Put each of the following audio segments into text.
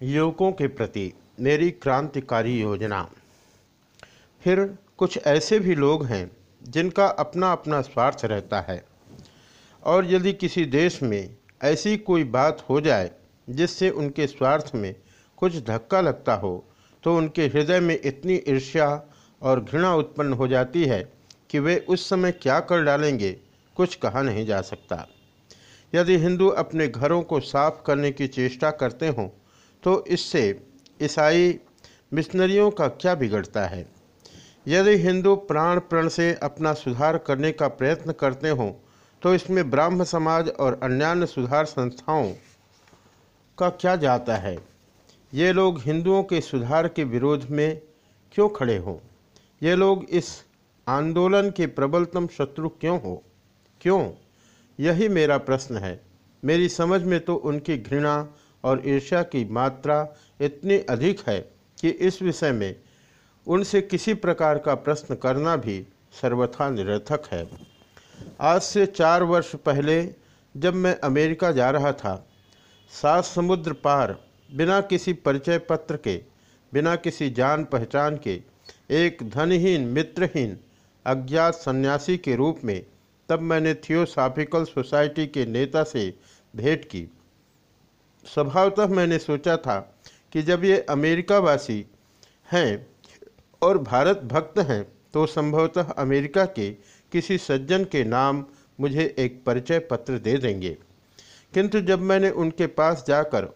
युवकों के प्रति मेरी क्रांतिकारी योजना। फिर कुछ ऐसे भी लोग हैं जिनका अपना अपना स्वार्थ रहता है। और यदि किसी देश में ऐसी कोई बात हो जाए जिससे उनके स्वार्थ में कुछ धक्का लगता हो तो उनके हृदय में इतनी ईर्ष्या और घृणा उत्पन्न हो जाती है कि वे उस समय क्या कर डालेंगे, कुछ कहा नहीं जा सकता। यदि हिंदू अपने घरों को साफ़ करने की चेष्टा करते हों तो इससे ईसाई मिशनरियों का क्या बिगड़ता है? यदि हिंदू प्राण प्रण से अपना सुधार करने का प्रयत्न करते हों तो इसमें ब्राह्म समाज और अन्यान्य सुधार संस्थाओं का क्या जाता है? ये लोग हिंदुओं के सुधार के विरोध में क्यों खड़े हों? ये लोग इस आंदोलन के प्रबलतम शत्रु क्यों हो? क्यों? यही मेरा प्रश्न है। मेरी समझ में तो उनकी घृणा और ईर्ष्या की मात्रा इतनी अधिक है कि इस विषय में उनसे किसी प्रकार का प्रश्न करना भी सर्वथा निरर्थक है। आज से चार वर्ष पहले जब मैं अमेरिका जा रहा था, सात समुद्र पार, बिना किसी परिचय पत्र के, बिना किसी जान पहचान के, एक धनहीन, मित्रहीन, अज्ञात सन्यासी के रूप में तब मैंने थियोसाफिकल सोसाइटी के नेता से भेंट की। स्वभावतः मैंने सोचा था कि जब ये अमेरिकावासी हैं और भारत भक्त हैं तो संभवतः अमेरिका के किसी सज्जन के नाम मुझे एक परिचय पत्र दे देंगे। किंतु जब मैंने उनके पास जाकर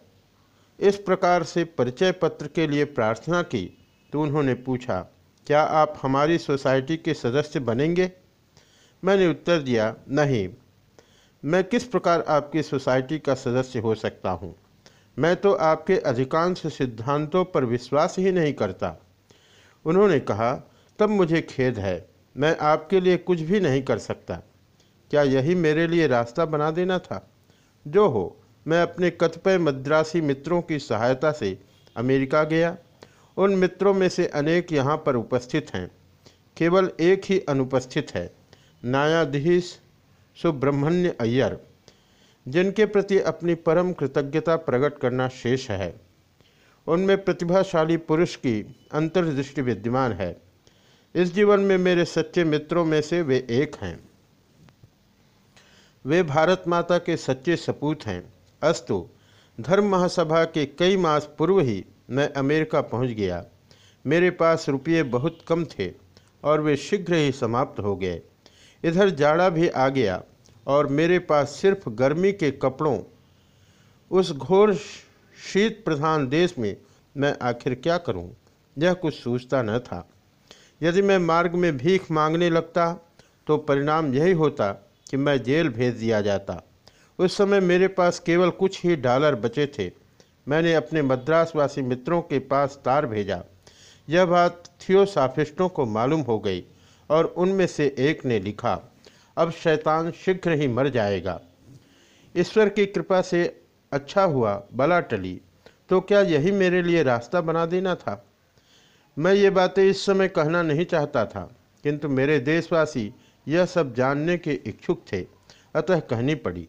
इस प्रकार से परिचय पत्र के लिए प्रार्थना की तो उन्होंने पूछा, क्या आप हमारी सोसाइटी के सदस्य बनेंगे? मैंने उत्तर दिया, नहीं। मैं किस प्रकार आपकी सोसाइटी का सदस्य हो सकता हूँ? मैं तो आपके अधिकांश सिद्धांतों पर विश्वास ही नहीं करता। उन्होंने कहा, तब मुझे खेद है, मैं आपके लिए कुछ भी नहीं कर सकता। क्या यही मेरे लिए रास्ता बना देना था? जो हो, मैं अपने कतिपय मद्रासी मित्रों की सहायता से अमेरिका गया। उन मित्रों में से अनेक यहाँ पर उपस्थित हैं। केवल एक ही अनुपस्थित है न्यायाधीश सुब्रह्मण्य अय्यर, जिनके प्रति अपनी परम कृतज्ञता प्रकट करना शेष है, उनमें प्रतिभाशाली पुरुष की अंतर्दृष्टि विद्यमान है। इस जीवन में मेरे सच्चे मित्रों में से वे एक हैं। वे भारत माता के सच्चे सपूत हैं। अस्तु, धर्म महासभा के कई मास पूर्व ही मैं अमेरिका पहुँच गया। मेरे पास रुपये बहुत कम थे और वे शीघ्र ही समाप्त हो गए। इधर जाड़ा भी आ गया और मेरे पास सिर्फ़ गर्मी के कपड़ों, उस घोर शीत प्रधान देश में मैं आखिर क्या करूँ? यह कुछ सोचता न था। यदि मैं मार्ग में भीख मांगने लगता तो परिणाम यही होता कि मैं जेल भेज दिया जाता। उस समय मेरे पास केवल कुछ ही डॉलर बचे थे। मैंने अपने मद्रासवासी मित्रों के पास तार भेजा। यह बात थियोसाफिस्टों को मालूम हो गई। और उनमें से एक ने लिखा, अब शैतान शीघ्र ही मर जाएगा। ईश्वर की कृपा से अच्छा हुआ, बला टली। तो क्या यही मेरे लिए रास्ता बना देना था? मैं ये बातें इस समय कहना नहीं चाहता था, किंतु मेरे देशवासी यह सब जानने के इच्छुक थे। अतः कहनी पड़ी